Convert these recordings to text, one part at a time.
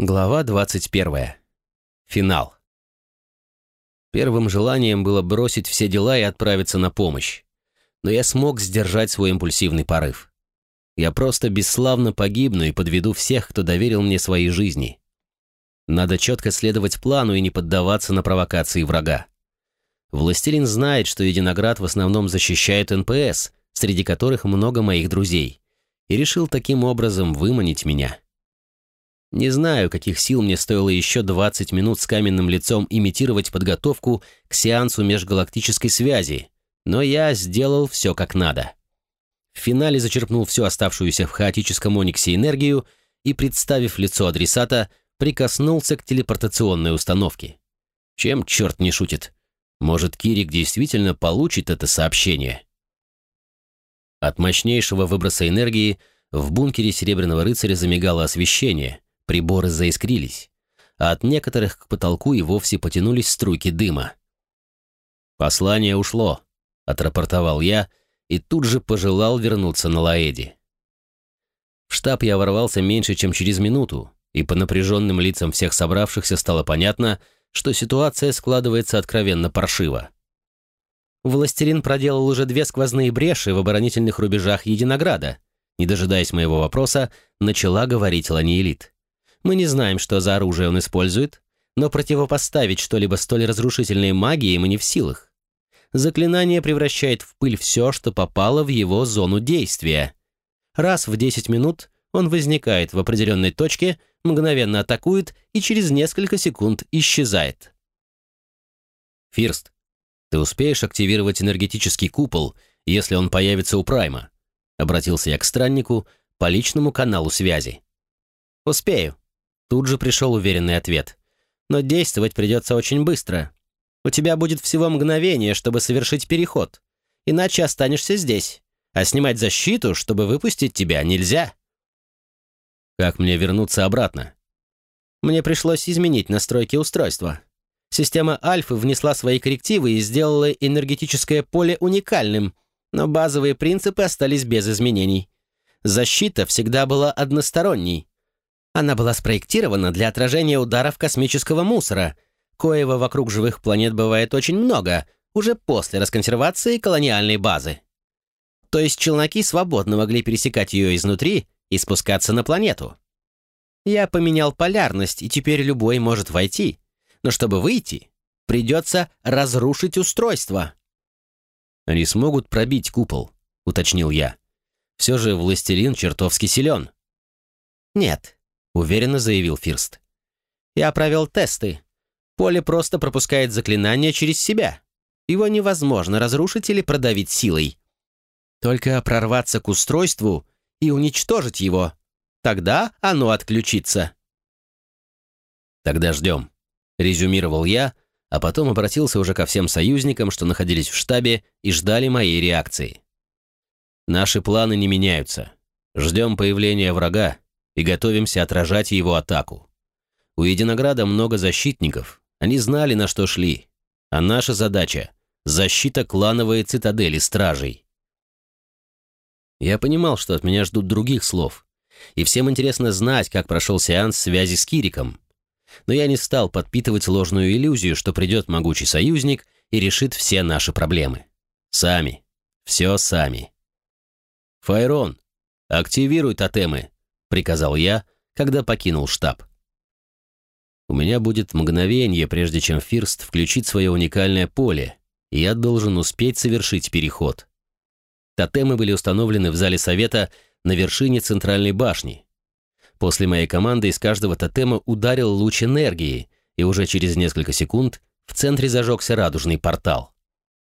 Глава 21. Финал. Первым желанием было бросить все дела и отправиться на помощь. Но я смог сдержать свой импульсивный порыв. Я просто бесславно погибну и подведу всех, кто доверил мне свои жизни. Надо четко следовать плану и не поддаваться на провокации врага. Властелин знает, что Единоград в основном защищает НПС, среди которых много моих друзей, и решил таким образом выманить меня. Не знаю, каких сил мне стоило еще 20 минут с каменным лицом имитировать подготовку к сеансу межгалактической связи, но я сделал все как надо. В финале зачерпнул всю оставшуюся в хаотическом ониксе энергию и, представив лицо адресата, прикоснулся к телепортационной установке. Чем черт не шутит? Может, Кирик действительно получит это сообщение? От мощнейшего выброса энергии в бункере Серебряного Рыцаря замигало освещение — Приборы заискрились, а от некоторых к потолку и вовсе потянулись струйки дыма. «Послание ушло», — отрапортовал я и тут же пожелал вернуться на Лаэди. В штаб я ворвался меньше, чем через минуту, и по напряженным лицам всех собравшихся стало понятно, что ситуация складывается откровенно паршиво. Властелин проделал уже две сквозные бреши в оборонительных рубежах Единограда. Не дожидаясь моего вопроса, начала говорить Ланиэлит. Мы не знаем, что за оружие он использует, но противопоставить что-либо столь разрушительной магии мы не в силах. Заклинание превращает в пыль все, что попало в его зону действия. Раз в 10 минут он возникает в определенной точке, мгновенно атакует и через несколько секунд исчезает. Фирст, ты успеешь активировать энергетический купол, если он появится у Прайма? Обратился я к страннику по личному каналу связи. Успею. Тут же пришел уверенный ответ. «Но действовать придется очень быстро. У тебя будет всего мгновение, чтобы совершить переход. Иначе останешься здесь. А снимать защиту, чтобы выпустить тебя, нельзя». «Как мне вернуться обратно?» Мне пришлось изменить настройки устройства. Система Альфы внесла свои коррективы и сделала энергетическое поле уникальным, но базовые принципы остались без изменений. Защита всегда была односторонней, она была спроектирована для отражения ударов космического мусора, коего вокруг живых планет бывает очень много, уже после расконсервации колониальной базы. То есть челноки свободно могли пересекать ее изнутри и спускаться на планету. Я поменял полярность, и теперь любой может войти. Но чтобы выйти, придется разрушить устройство. «Они смогут пробить купол», — уточнил я. «Все же властелин чертовски силен». «Нет, уверенно заявил Фирст. «Я провел тесты. Поле просто пропускает заклинание через себя. Его невозможно разрушить или продавить силой. Только прорваться к устройству и уничтожить его. Тогда оно отключится». «Тогда ждем», — резюмировал я, а потом обратился уже ко всем союзникам, что находились в штабе и ждали моей реакции. «Наши планы не меняются. Ждем появления врага и готовимся отражать его атаку. У Единограда много защитников, они знали, на что шли. А наша задача — защита клановой цитадели стражей. Я понимал, что от меня ждут других слов, и всем интересно знать, как прошел сеанс связи с Кириком. Но я не стал подпитывать ложную иллюзию, что придет могучий союзник и решит все наши проблемы. Сами. Все сами. Файрон, активируй тотемы, — приказал я, когда покинул штаб. У меня будет мгновение, прежде чем Фирст включит свое уникальное поле, и я должен успеть совершить переход. Тотемы были установлены в зале совета на вершине центральной башни. После моей команды из каждого тотема ударил луч энергии, и уже через несколько секунд в центре зажегся радужный портал.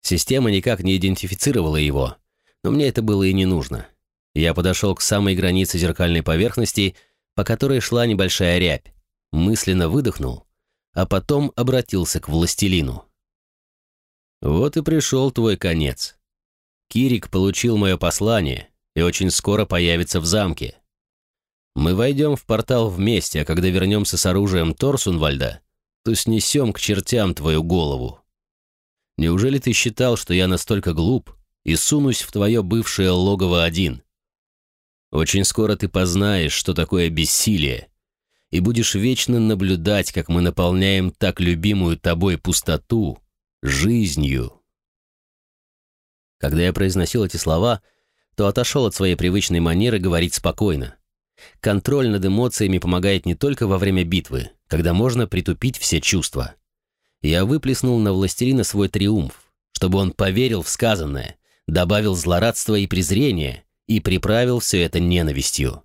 Система никак не идентифицировала его, но мне это было и не нужно. Я подошел к самой границе зеркальной поверхности, по которой шла небольшая рябь, мысленно выдохнул, а потом обратился к властелину. «Вот и пришел твой конец. Кирик получил мое послание и очень скоро появится в замке. Мы войдем в портал вместе, а когда вернемся с оружием Торсунвальда, то снесем к чертям твою голову. Неужели ты считал, что я настолько глуп и сунусь в твое бывшее логово один?» Очень скоро ты познаешь, что такое бессилие. и будешь вечно наблюдать, как мы наполняем так любимую тобой пустоту жизнью. Когда я произносил эти слова, то отошел от своей привычной манеры говорить спокойно. Контроль над эмоциями помогает не только во время битвы, когда можно притупить все чувства. Я выплеснул на властелина свой триумф, чтобы он поверил в сказанное, добавил злорадства и презрения и приправил все это ненавистью.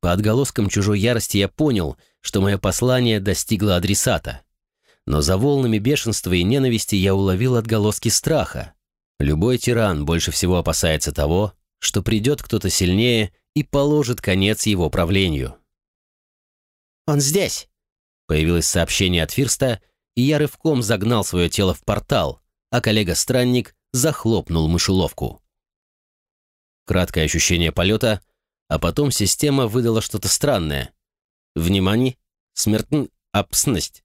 По отголоскам чужой ярости я понял, что мое послание достигло адресата. Но за волнами бешенства и ненависти я уловил отголоски страха. Любой тиран больше всего опасается того, что придет кто-то сильнее и положит конец его правлению. «Он здесь!» Появилось сообщение от Фирста, и я рывком загнал свое тело в портал, а коллега-странник захлопнул мышеловку. Краткое ощущение полета, а потом система выдала что-то странное. Внимание, смертн, опсность.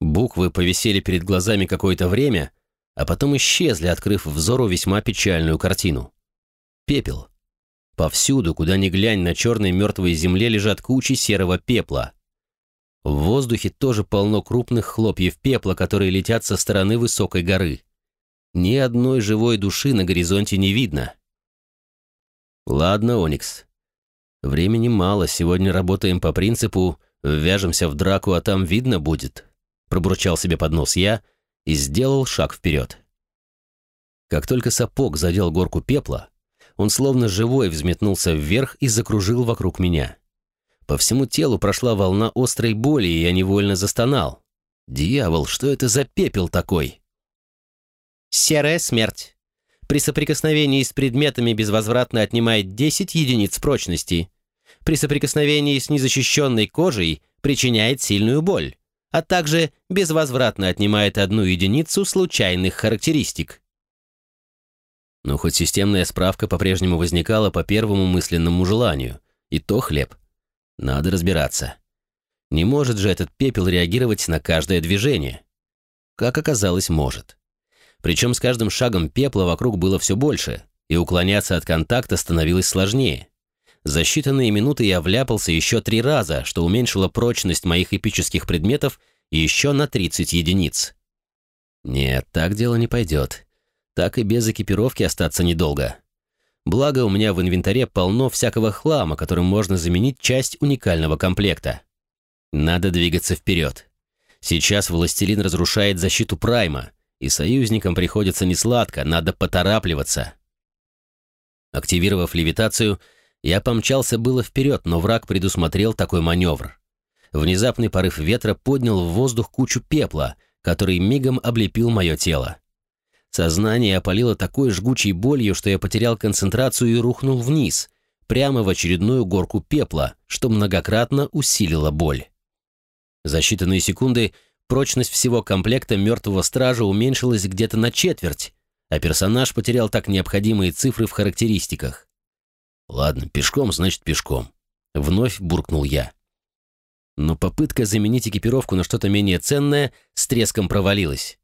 Буквы повисели перед глазами какое-то время, а потом исчезли, открыв взору весьма печальную картину. Пепел. Повсюду, куда ни глянь, на черной мертвой земле лежат кучи серого пепла. В воздухе тоже полно крупных хлопьев пепла, которые летят со стороны высокой горы. Ни одной живой души на горизонте не видно. Ладно, Оникс. Времени мало, сегодня работаем по принципу «ввяжемся в драку, а там видно будет», пробурчал себе под нос я и сделал шаг вперед. Как только сапог задел горку пепла, он словно живой взметнулся вверх и закружил вокруг меня. По всему телу прошла волна острой боли, и я невольно застонал. «Дьявол, что это за пепел такой?» «Серая смерть. При соприкосновении с предметами безвозвратно отнимает 10 единиц прочности. При соприкосновении с незащищенной кожей причиняет сильную боль, а также безвозвратно отнимает одну единицу случайных характеристик». Ну, хоть системная справка по-прежнему возникала по первому мысленному желанию, и то хлеб. Надо разбираться. Не может же этот пепел реагировать на каждое движение. Как оказалось, может. Причем с каждым шагом пепла вокруг было все больше, и уклоняться от контакта становилось сложнее. За считанные минуты я вляпался еще три раза, что уменьшило прочность моих эпических предметов еще на 30 единиц. Нет, так дело не пойдет. Так и без экипировки остаться недолго. Благо, у меня в инвентаре полно всякого хлама, которым можно заменить часть уникального комплекта. Надо двигаться вперед. Сейчас властелин разрушает защиту Прайма, и союзникам приходится несладко, надо поторапливаться. Активировав левитацию, я помчался было вперед, но враг предусмотрел такой маневр. Внезапный порыв ветра поднял в воздух кучу пепла, который мигом облепил мое тело. Сознание опалило такой жгучей болью, что я потерял концентрацию и рухнул вниз, прямо в очередную горку пепла, что многократно усилило боль. За считанные секунды прочность всего комплекта мертвого стража уменьшилась где-то на четверть, а персонаж потерял так необходимые цифры в характеристиках. «Ладно, пешком, значит пешком», — вновь буркнул я. Но попытка заменить экипировку на что-то менее ценное с треском провалилась.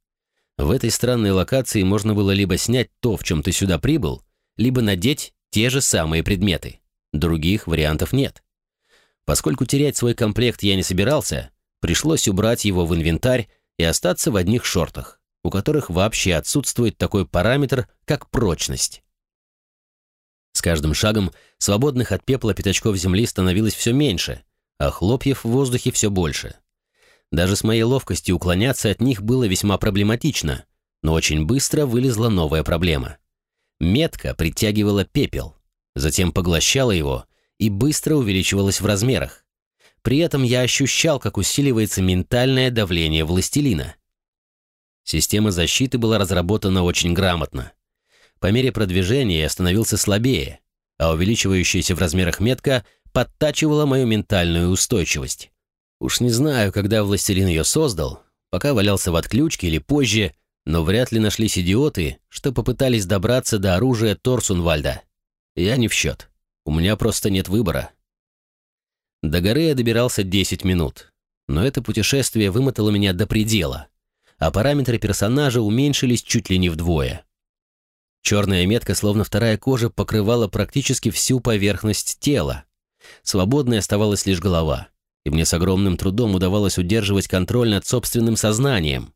В этой странной локации можно было либо снять то, в чем ты сюда прибыл, либо надеть те же самые предметы. Других вариантов нет. Поскольку терять свой комплект я не собирался, пришлось убрать его в инвентарь и остаться в одних шортах, у которых вообще отсутствует такой параметр, как прочность. С каждым шагом свободных от пепла пятачков земли становилось все меньше, а хлопьев в воздухе все больше. Даже с моей ловкостью уклоняться от них было весьма проблематично, но очень быстро вылезла новая проблема. Метка притягивала пепел, затем поглощала его и быстро увеличивалась в размерах. При этом я ощущал, как усиливается ментальное давление властелина. Система защиты была разработана очень грамотно. По мере продвижения я становился слабее, а увеличивающаяся в размерах метка подтачивала мою ментальную устойчивость. Уж не знаю, когда властелин ее создал, пока валялся в отключке или позже, но вряд ли нашлись идиоты, что попытались добраться до оружия Торсунвальда. Я не в счет. У меня просто нет выбора. До горы я добирался 10 минут, но это путешествие вымотало меня до предела, а параметры персонажа уменьшились чуть ли не вдвое. Черная метка, словно вторая кожа, покрывала практически всю поверхность тела. Свободной оставалась лишь голова — и мне с огромным трудом удавалось удерживать контроль над собственным сознанием.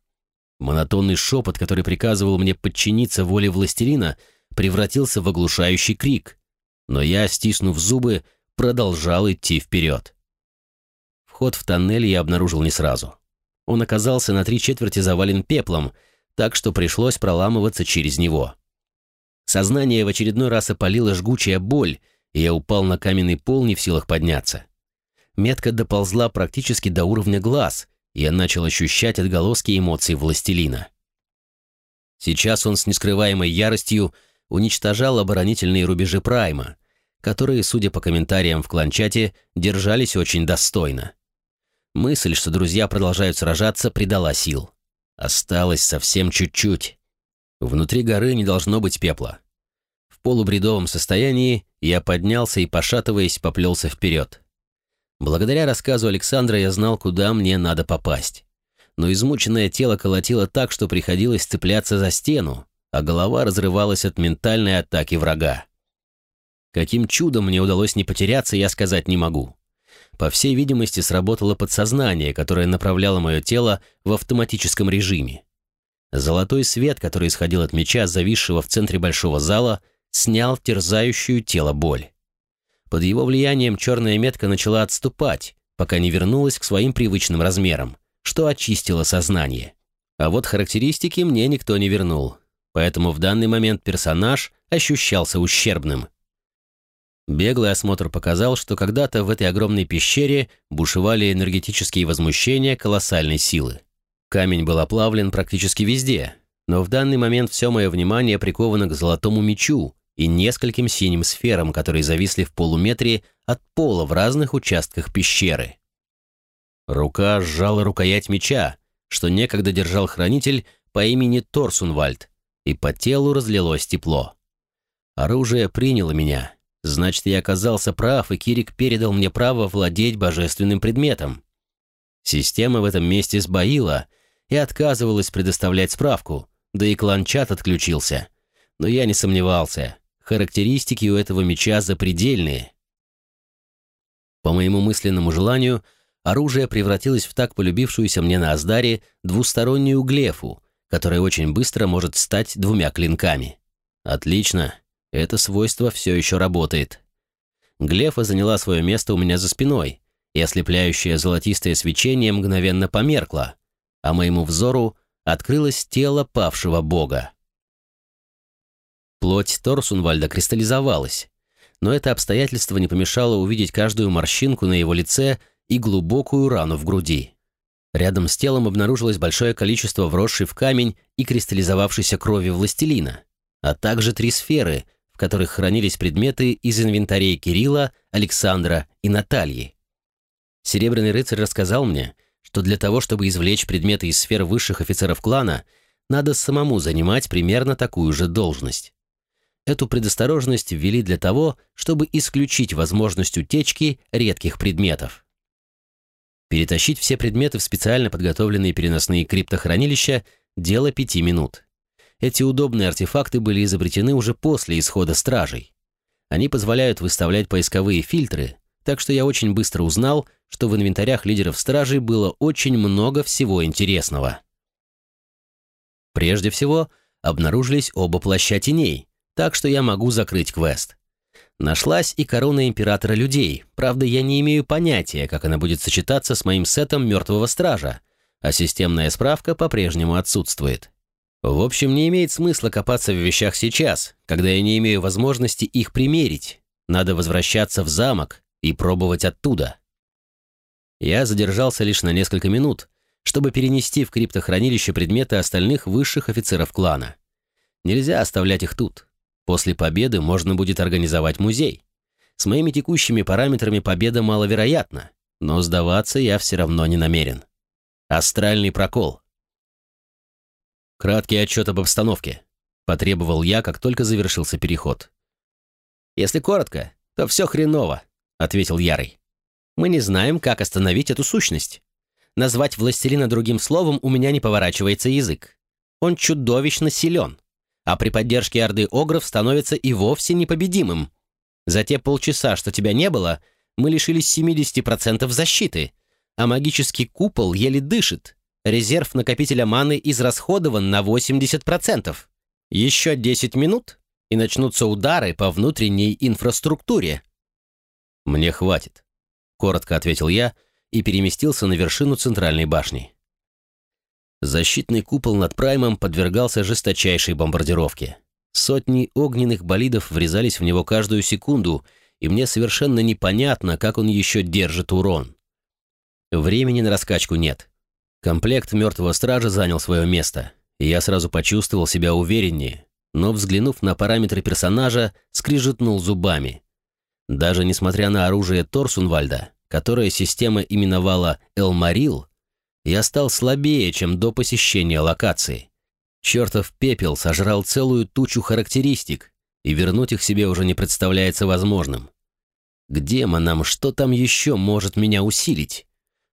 Монотонный шепот, который приказывал мне подчиниться воле властелина, превратился в оглушающий крик. Но я, стиснув зубы, продолжал идти вперед. Вход в тоннель я обнаружил не сразу. Он оказался на три четверти завален пеплом, так что пришлось проламываться через него. Сознание в очередной раз опалило жгучая боль, и я упал на каменный пол, не в силах подняться. Метка доползла практически до уровня глаз, и я начал ощущать отголоски эмоций властелина. Сейчас он с нескрываемой яростью уничтожал оборонительные рубежи Прайма, которые, судя по комментариям в кланчате, держались очень достойно. Мысль, что друзья продолжают сражаться, придала сил. Осталось совсем чуть-чуть. Внутри горы не должно быть пепла. В полубредовом состоянии я поднялся и, пошатываясь, поплелся вперед. Благодаря рассказу Александра я знал, куда мне надо попасть. Но измученное тело колотило так, что приходилось цепляться за стену, а голова разрывалась от ментальной атаки врага. Каким чудом мне удалось не потеряться, я сказать не могу. По всей видимости, сработало подсознание, которое направляло мое тело в автоматическом режиме. Золотой свет, который исходил от меча, зависшего в центре большого зала, снял терзающую тело боль. Под его влиянием черная метка начала отступать, пока не вернулась к своим привычным размерам, что очистило сознание. А вот характеристики мне никто не вернул, поэтому в данный момент персонаж ощущался ущербным. Беглый осмотр показал, что когда-то в этой огромной пещере бушевали энергетические возмущения колоссальной силы. Камень был оплавлен практически везде, но в данный момент все мое внимание приковано к золотому мечу, и нескольким синим сферам, которые зависли в полуметре от пола в разных участках пещеры. Рука сжала рукоять меча, что некогда держал хранитель по имени Торсунвальд, и по телу разлилось тепло. Оружие приняло меня. Значит, я оказался прав, и Кирик передал мне право владеть божественным предметом. Система в этом месте сбоила и отказывалась предоставлять справку, да и клан-чат отключился. Но я не сомневался. Характеристики у этого меча запредельные. По моему мысленному желанию, оружие превратилось в так полюбившуюся мне на Аздаре двустороннюю глефу, которая очень быстро может стать двумя клинками. Отлично, это свойство все еще работает. Глефа заняла свое место у меня за спиной, и ослепляющее золотистое свечение мгновенно померкло, а моему взору открылось тело павшего бога. Плоть Торсунвальда кристаллизовалась, но это обстоятельство не помешало увидеть каждую морщинку на его лице и глубокую рану в груди. Рядом с телом обнаружилось большое количество вросшей в камень и кристаллизовавшейся крови властелина, а также три сферы, которых хранились предметы из инвентарей Кирилла, Александра и Натальи. Серебряный рыцарь рассказал мне, что для того, чтобы извлечь предметы из сфер высших офицеров клана, надо самому занимать примерно такую же должность. Эту предосторожность ввели для того, чтобы исключить возможность утечки редких предметов. Перетащить все предметы в специально подготовленные переносные криптохранилища – дело пяти минут. Эти удобные артефакты были изобретены уже после исхода стражей. Они позволяют выставлять поисковые фильтры, так что я очень быстро узнал, что в инвентарях лидеров стражей было очень много всего интересного. Прежде всего, обнаружились оба плаща теней, так что я могу закрыть квест. Нашлась и корона императора людей, правда, я не имею понятия, как она будет сочетаться с моим сетом мертвого стража, а системная справка по-прежнему отсутствует. В общем, не имеет смысла копаться в вещах сейчас, когда я не имею возможности их примерить. Надо возвращаться в замок и пробовать оттуда. Я задержался лишь на несколько минут, чтобы перенести в криптохранилище предметы остальных высших офицеров клана. Нельзя оставлять их тут. После победы можно будет организовать музей. С моими текущими параметрами победа маловероятна, но сдаваться я все равно не намерен. Астральный прокол. Краткий отчет об обстановке. Потребовал я, как только завершился переход. «Если коротко, то все хреново», — ответил Ярый. «Мы не знаем, как остановить эту сущность. Назвать властелина другим словом у меня не поворачивается язык. Он чудовищно силен а при поддержке Орды Огров становится и вовсе непобедимым. За те полчаса, что тебя не было, мы лишились 70% защиты, а магический купол еле дышит. Резерв накопителя маны израсходован на 80%. Еще 10 минут, и начнутся удары по внутренней инфраструктуре. «Мне хватит», — коротко ответил я и переместился на вершину центральной башни. Защитный купол над Праймом подвергался жесточайшей бомбардировке. Сотни огненных болидов врезались в него каждую секунду, и мне совершенно непонятно, как он еще держит урон. Времени на раскачку нет. Комплект мертвого стража занял свое место, и я сразу почувствовал себя увереннее, но, взглянув на параметры персонажа, скрижетнул зубами. Даже несмотря на оружие Торсунвальда, которое система именовала «Элмарил», я стал слабее, чем до посещения локации. Чертов пепел сожрал целую тучу характеристик, и вернуть их себе уже не представляется возможным. К демонам, что там еще может меня усилить?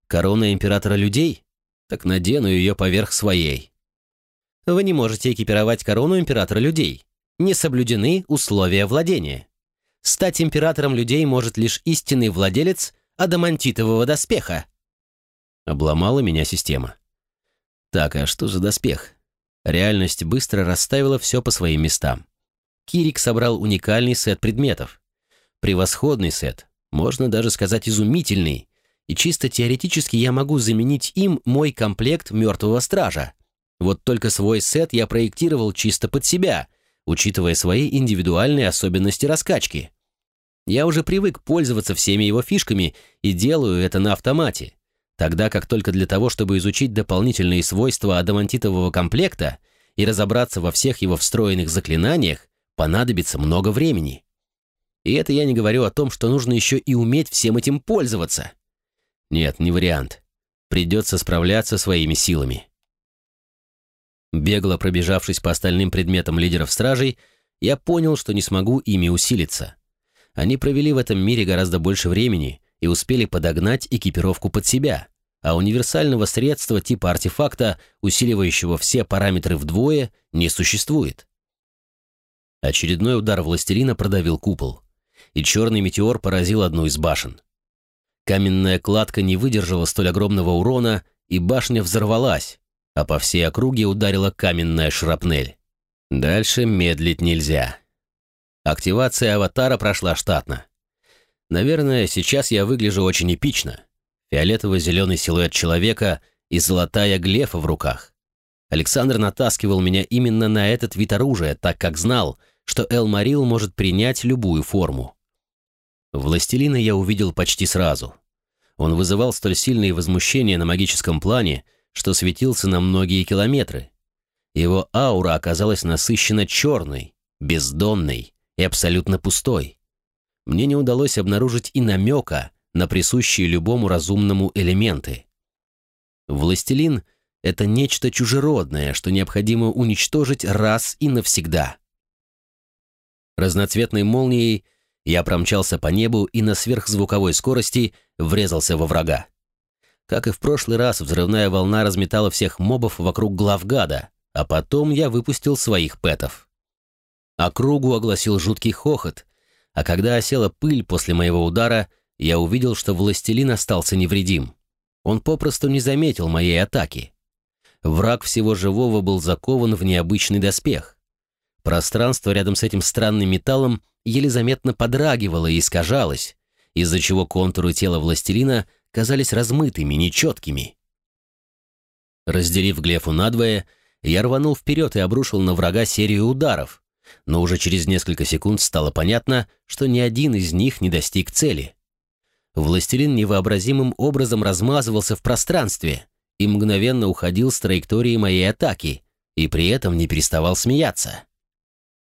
Корона императора людей? Так надену ее поверх своей. Вы не можете экипировать корону императора людей. Не соблюдены условия владения. Стать императором людей может лишь истинный владелец адамантитового доспеха. Обломала меня система. Так, а что за доспех? Реальность быстро расставила все по своим местам. Кирик собрал уникальный сет предметов. Превосходный сет, можно даже сказать изумительный, и чисто теоретически я могу заменить им мой комплект мертвого стража. Вот только свой сет я проектировал чисто под себя, учитывая свои индивидуальные особенности раскачки. Я уже привык пользоваться всеми его фишками и делаю это на автомате, тогда как только для того, чтобы изучить дополнительные свойства адамантитового комплекта и разобраться во всех его встроенных заклинаниях, понадобится много времени. И это я не говорю о том, что нужно еще и уметь всем этим пользоваться. Нет, не вариант. Придется справляться своими силами. Бегло пробежавшись по остальным предметам лидеров стражей, я понял, что не смогу ими усилиться. Они провели в этом мире гораздо больше времени и успели подогнать экипировку под себя, а универсального средства типа артефакта, усиливающего все параметры вдвое, не существует. Очередной удар властелина продавил купол, и черный метеор поразил одну из башен. Каменная кладка не выдержала столь огромного урона, и башня взорвалась, а по всей округе ударила каменная шрапнель. Дальше медлить нельзя. Активация аватара прошла штатно. Наверное, сейчас я выгляжу очень эпично. Фиолетово-зеленый силуэт человека и золотая глефа в руках. Александр натаскивал меня именно на этот вид оружия, так как знал, что Эл-Марил может принять любую форму. Властелина я увидел почти сразу. Он вызывал столь сильные возмущения на магическом плане, что светился на многие километры. Его аура оказалась насыщена черной, бездонной и абсолютно пустой. Мне не удалось обнаружить и намека на присущие любому разумному элементы. Властелин — это нечто чужеродное, что необходимо уничтожить раз и навсегда. Разноцветной молнией я промчался по небу и на сверхзвуковой скорости врезался во врага. Как и в прошлый раз, взрывная волна разметала всех мобов вокруг главгада, а потом я выпустил своих пэтов. Округу огласил жуткий хохот, а когда осела пыль после моего удара, я увидел, что властелин остался невредим. Он попросту не заметил моей атаки. Враг всего живого был закован в необычный доспех. Пространство рядом с этим странным металлом еле заметно подрагивало и искажалось, из-за чего контуры тела властелина казались размытыми, нечеткими. Разделив Глефу надвое, я рванул вперед и обрушил на врага серию ударов, но уже через несколько секунд стало понятно, что ни один из них не достиг цели. Властелин невообразимым образом размазывался в пространстве и мгновенно уходил с траектории моей атаки, и при этом не переставал смеяться.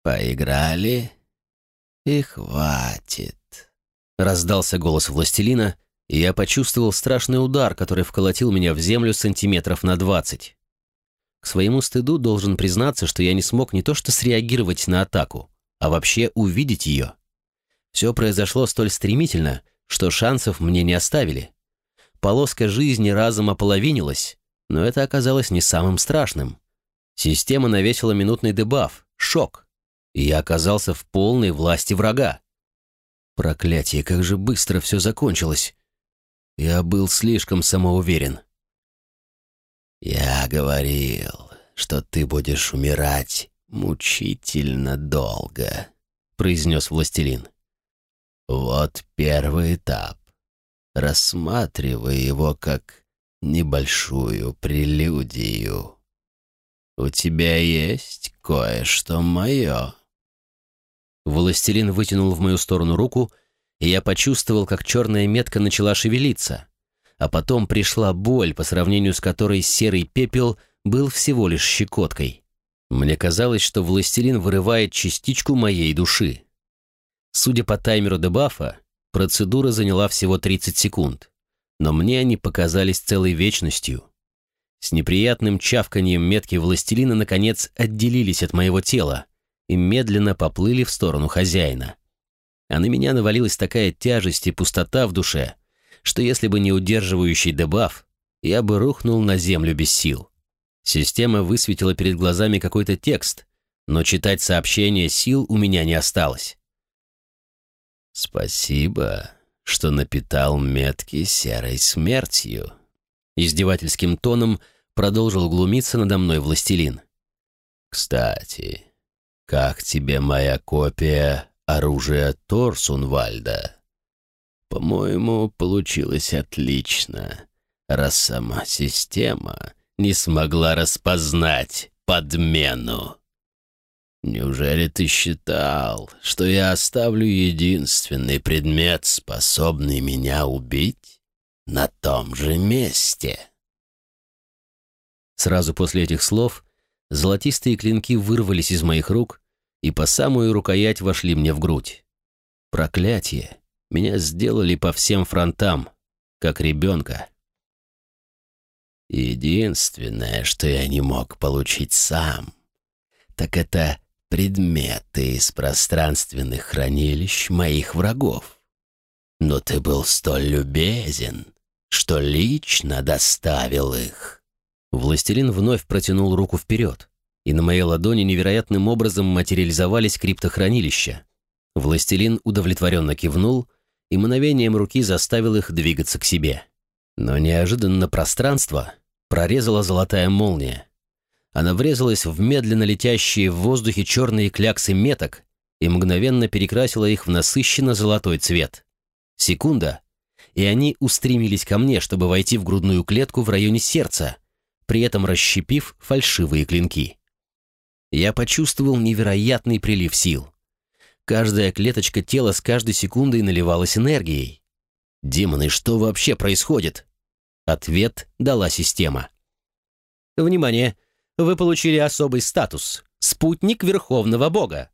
«Поиграли? И хватит», — раздался голос властелина, и я почувствовал страшный удар, который вколотил меня в землю сантиметров на двадцать. К своему стыду должен признаться, что я не смог не то что среагировать на атаку, а вообще увидеть ее. Все произошло столь стремительно, что шансов мне не оставили. Полоска жизни разом ополовинилась, но это оказалось не самым страшным. Система навесила минутный дебаф, шок, я оказался в полной власти врага. Проклятие, как же быстро все закончилось. Я был слишком самоуверен. «Я говорил, что ты будешь умирать мучительно долго», — произнес властелин. «Вот первый этап. Рассматривай его как небольшую прелюдию. У тебя есть кое-что мое». Властелин вытянул в мою сторону руку, и я почувствовал, как черная метка начала шевелиться. А потом пришла боль, по сравнению с которой серый пепел был всего лишь щекоткой. Мне казалось, что властелин вырывает частичку моей души. Судя по таймеру дебафа, процедура заняла всего 30 секунд, но мне они показались целой вечностью. С неприятным чавканием метки властелина наконец отделились от моего тела и медленно поплыли в сторону хозяина. А на меня навалилась такая тяжесть и пустота в душе, что если бы не удерживающий дебаф, я бы рухнул на землю без сил. Система высветила перед глазами какой-то текст, но читать сообщение сил у меня не осталось. «Спасибо, что напитал метки серой смертью», — издевательским тоном продолжил глумиться надо мной властелин. «Кстати, как тебе моя копия оружия Торсунвальда? По-моему, получилось отлично, раз сама система не смогла распознать подмену. Неужели ты считал, что я оставлю единственный предмет, способный меня убить, на том же месте? Сразу после этих слов золотистые клинки вырвались из моих рук и по самую рукоять вошли мне в грудь. Проклятие! Меня сделали по всем фронтам, как ребенка. Единственное, что я не мог получить сам, так это предметы из пространственных хранилищ моих врагов. Но ты был столь любезен, что лично доставил их. Властелин вновь протянул руку вперед, и на моей ладони невероятным образом материализовались криптохранилища. Властелин удовлетворенно кивнул и мгновением руки заставил их двигаться к себе. Но неожиданно пространство прорезала золотая молния. Она врезалась в медленно летящие в воздухе черные кляксы меток и мгновенно перекрасила их в насыщенно золотой цвет. Секунда, и они устремились ко мне, чтобы войти в грудную клетку в районе сердца, при этом расщепив фальшивые клинки. Я почувствовал невероятный прилив сил. Каждая клеточка тела с каждой секундой наливалась энергией. Демоны, что вообще происходит? Ответ дала система. Внимание! Вы получили особый статус – спутник Верховного Бога.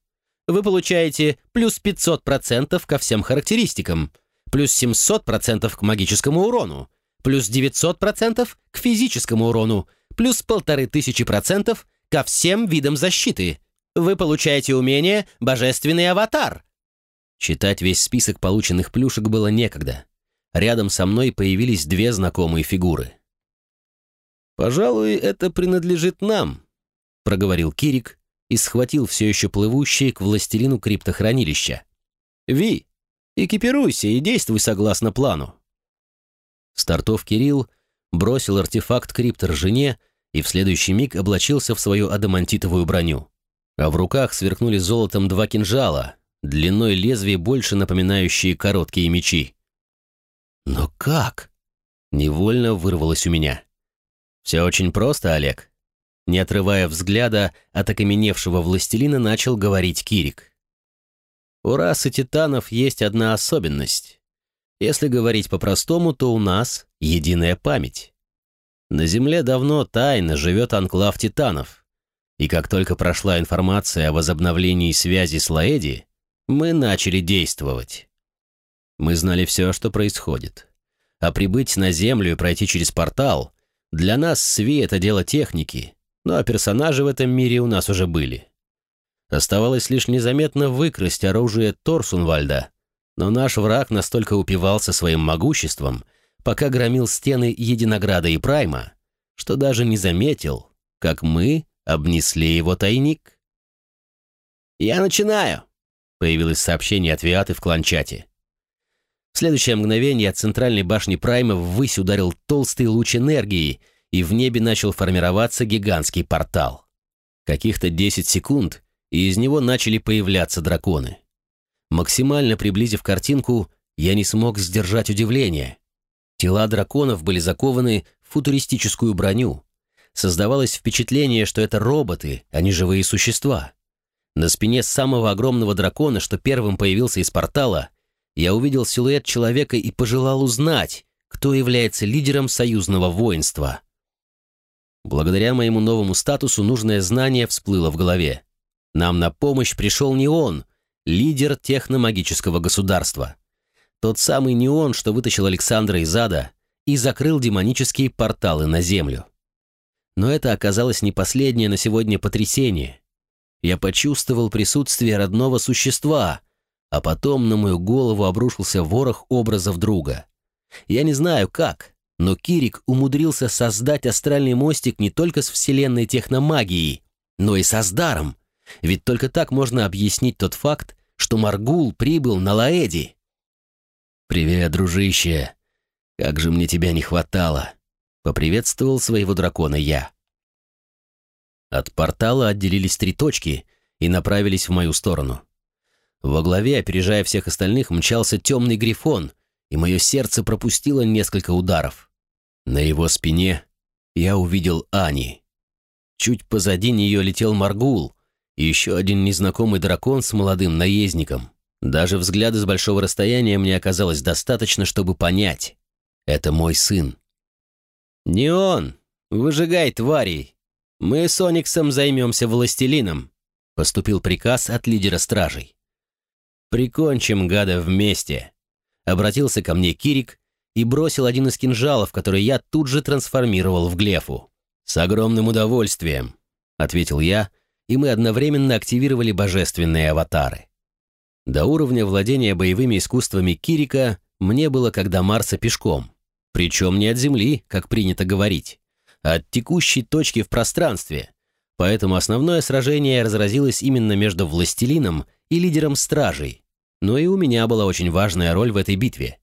Вы получаете плюс 500% ко всем характеристикам, плюс 700% к магическому урону, плюс 900% к физическому урону, плюс 1500% ко всем видам защиты. Вы получаете умение «Божественный аватар». Читать весь список полученных плюшек было некогда. Рядом со мной появились две знакомые фигуры. «Пожалуй, это принадлежит нам», — проговорил Кирик и схватил все еще плывущее к властелину криптохранилища. «Ви, экипируйся и действуй согласно плану». Стартов Кирилл бросил артефакт криптор жене и в следующий миг облачился в свою адамантитовую броню. А в руках сверкнули золотом два кинжала, длиной лезвия больше напоминающие короткие мечи. «Но как?» Невольно вырвалось у меня. «Все очень просто, Олег». Не отрывая взгляда от окаменевшего властелина, начал говорить Кирик. «У расы титанов есть одна особенность. Если говорить по-простому, то у нас единая память. На Земле давно тайно живет анклав титанов, и как только прошла информация о возобновлении связи с Лаэди, мы начали действовать. Мы знали все, что происходит. А прибыть на Землю и пройти через портал для нас Сви это дело техники, ну а персонажи в этом мире у нас уже были. Оставалось лишь незаметно выкрасть оружие Торсунвальда, но наш враг настолько упивался своим могуществом, пока громил стены Единограда и Прайма, что даже не заметил, как мы обнесли его тайник. «Я начинаю!» — появилось сообщение от Виаты в кланчате. В следующее мгновение от центральной башни Прайма ввысь ударил толстый луч энергии, и в небе начал формироваться гигантский портал. Каких-то 10 секунд, и из него начали появляться драконы. Максимально приблизив картинку, я не смог сдержать удивление. Тела драконов были закованы в футуристическую броню. Создавалось впечатление, что это роботы, а не живые существа. На спине самого огромного дракона, что первым появился из портала, я увидел силуэт человека и пожелал узнать, кто является лидером союзного воинства. Благодаря моему новому статусу нужное знание всплыло в голове. Нам на помощь пришел не он, лидер техномагического государства. Тот самый неон, что вытащил Александра из ада и закрыл демонические порталы на землю. Но это оказалось не последнее на сегодня потрясение. Я почувствовал присутствие родного существа, а потом на мою голову обрушился ворох образов друга. Я не знаю как, но Кирик умудрился создать астральный мостик не только с вселенной техномагией, но и со Сдаром, ведь только так можно объяснить тот факт, что Маргул прибыл на Лаэди. «Привет, дружище! Как же мне тебя не хватало!» — поприветствовал своего дракона я. От портала отделились три точки и направились в мою сторону. Во главе, опережая всех остальных, мчался темный грифон, и мое сердце пропустило несколько ударов. На его спине я увидел Ани. Чуть позади нее летел Маргул, еще один незнакомый дракон с молодым наездником. Даже взгляда с большого расстояния мне оказалось достаточно, чтобы понять. Это мой сын. «Не он! Выжигай тварей! Мы с Ониксом займемся властелином!» Поступил приказ от лидера стражей. «Прикончим гада вместе!» Обратился ко мне Кирик и бросил один из кинжалов, который я тут же трансформировал в глефу. «С огромным удовольствием!» — ответил я, и мы одновременно активировали божественные аватары. До уровня владения боевыми искусствами Кирика мне было как до Марса пешком. Причем не от Земли, как принято говорить, а от текущей точки в пространстве. Поэтому основное сражение разразилось именно между Властелином и лидером Стражей. Но и у меня была очень важная роль в этой битве.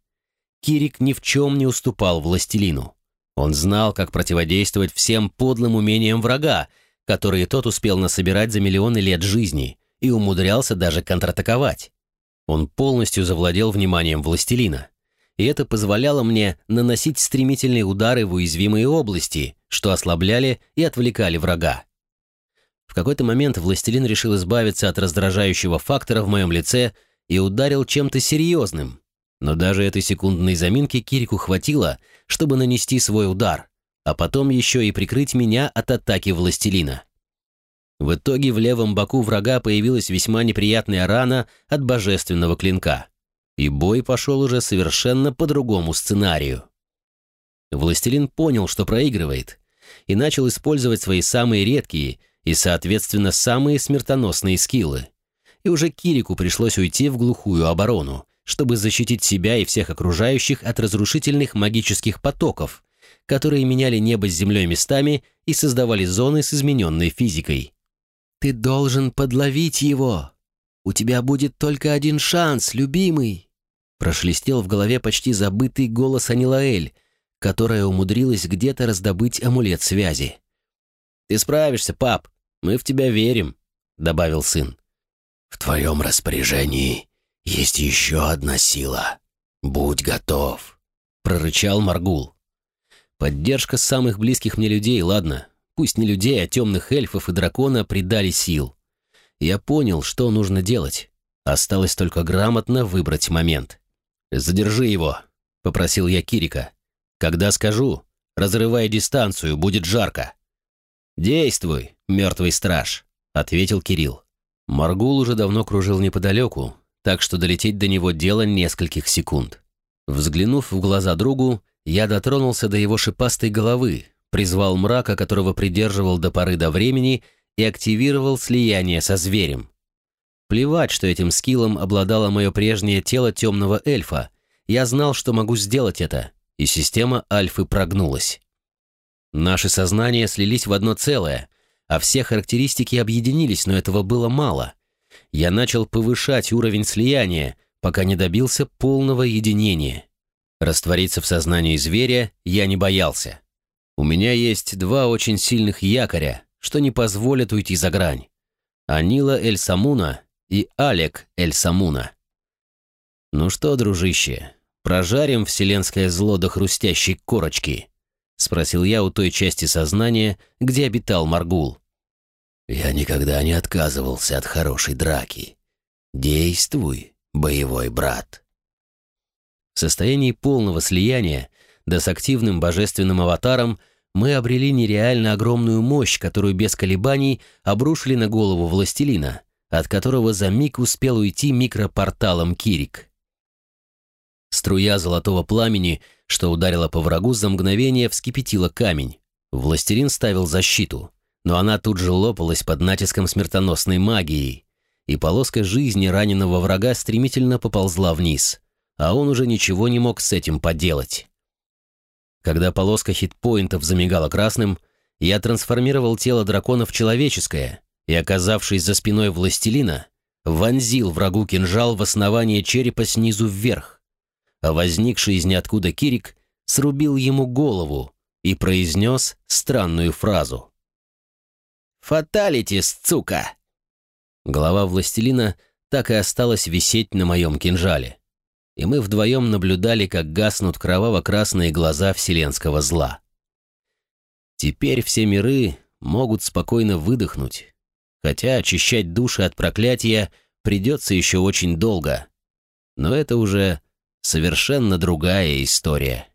Кирик ни в чем не уступал Властелину. Он знал, как противодействовать всем подлым умениям врага, которые тот успел насобирать за миллионы лет жизни, и умудрялся даже контратаковать. Он полностью завладел вниманием Властелина. И это позволяло мне наносить стремительные удары в уязвимые области, что ослабляли и отвлекали врага. В какой-то момент Властелин решил избавиться от раздражающего фактора в моем лице и ударил чем-то серьезным, но даже этой секундной заминки Кирику хватило, чтобы нанести свой удар, а потом еще и прикрыть меня от атаки властелина. В итоге в левом боку врага появилась весьма неприятная рана от божественного клинка, и бой пошел уже совершенно по другому сценарию. Властелин понял, что проигрывает, и начал использовать свои самые редкие и, соответственно, самые смертоносные скиллы. И уже Кирику пришлось уйти в глухую оборону, чтобы защитить себя и всех окружающих от разрушительных магических потоков, которые меняли небо с землей местами и создавали зоны с измененной физикой. «Ты должен подловить его! У тебя будет только один шанс, любимый!» Прошлестел в голове почти забытый голос Анилаэль, которая умудрилась где-то раздобыть амулет связи. «Ты справишься, пап, мы в тебя верим», — добавил сын. «В твоем распоряжении «Есть еще одна сила. Будь готов», — прорычал Маргул. Поддержка самых близких мне людей, ладно. Пусть не людей, а темных эльфов и дракона придали сил. Я понял, что нужно делать. Осталось только грамотно выбрать момент. «Задержи его», — попросил я Кирика. «Когда скажу, разрывай дистанцию, будет жарко». «Действуй, мертвый страж», — ответил Кирилл. Маргул уже давно кружил неподалеку, так что долететь до него дело нескольких секунд. Взглянув в глаза другу, я дотронулся до его шипастой головы, призвал мрака, которого придерживал до поры до времени, и активировал слияние со зверем. Плевать, что этим скиллом обладало мое прежнее тело темного эльфа. Я знал, что могу сделать это, и система альфы прогнулась. Наши сознания слились в одно целое, а все характеристики объединились, но этого было мало — я начал повышать уровень слияния, пока не добился полного единения. Раствориться в сознании зверя я не боялся. У меня есть два очень сильных якоря, что не позволят уйти за грань. Анила Эль-Самуна и Алек Эль-Самуна. «Ну что, дружище, прожарим вселенское зло до хрустящей корочки?» — спросил я у той части сознания, где обитал Маргул. «Я никогда не отказывался от хорошей драки. Действуй, боевой брат». Состоянии полного слияния, да с активным божественным аватаром, мы обрели нереально огромную мощь, которую без колебаний обрушили на голову властелина, от которого за миг успел уйти микропорталом Кирик. Струя золотого пламени, что ударила по врагу, за мгновение вскипятила камень. Властелин ставил защиту, но она тут же лопалась под натиском смертоносной магии, и полоска жизни раненого врага стремительно поползла вниз, а он уже ничего не мог с этим поделать. Когда полоска хитпоинтов замигала красным, я трансформировал тело дракона в человеческое и, оказавшись за спиной властелина, вонзил врагу кинжал в основание черепа снизу вверх, а возникший из ниоткуда Кирик срубил ему голову и произнес странную фразу. «Фаталити, сука!» Голова властелина так и осталась висеть на моем кинжале и мы вдвоем наблюдали, как гаснут кроваво-красные глаза вселенского зла. Теперь все миры могут спокойно выдохнуть, хотя очищать души от проклятия придется еще очень долго. Но это уже совершенно другая история.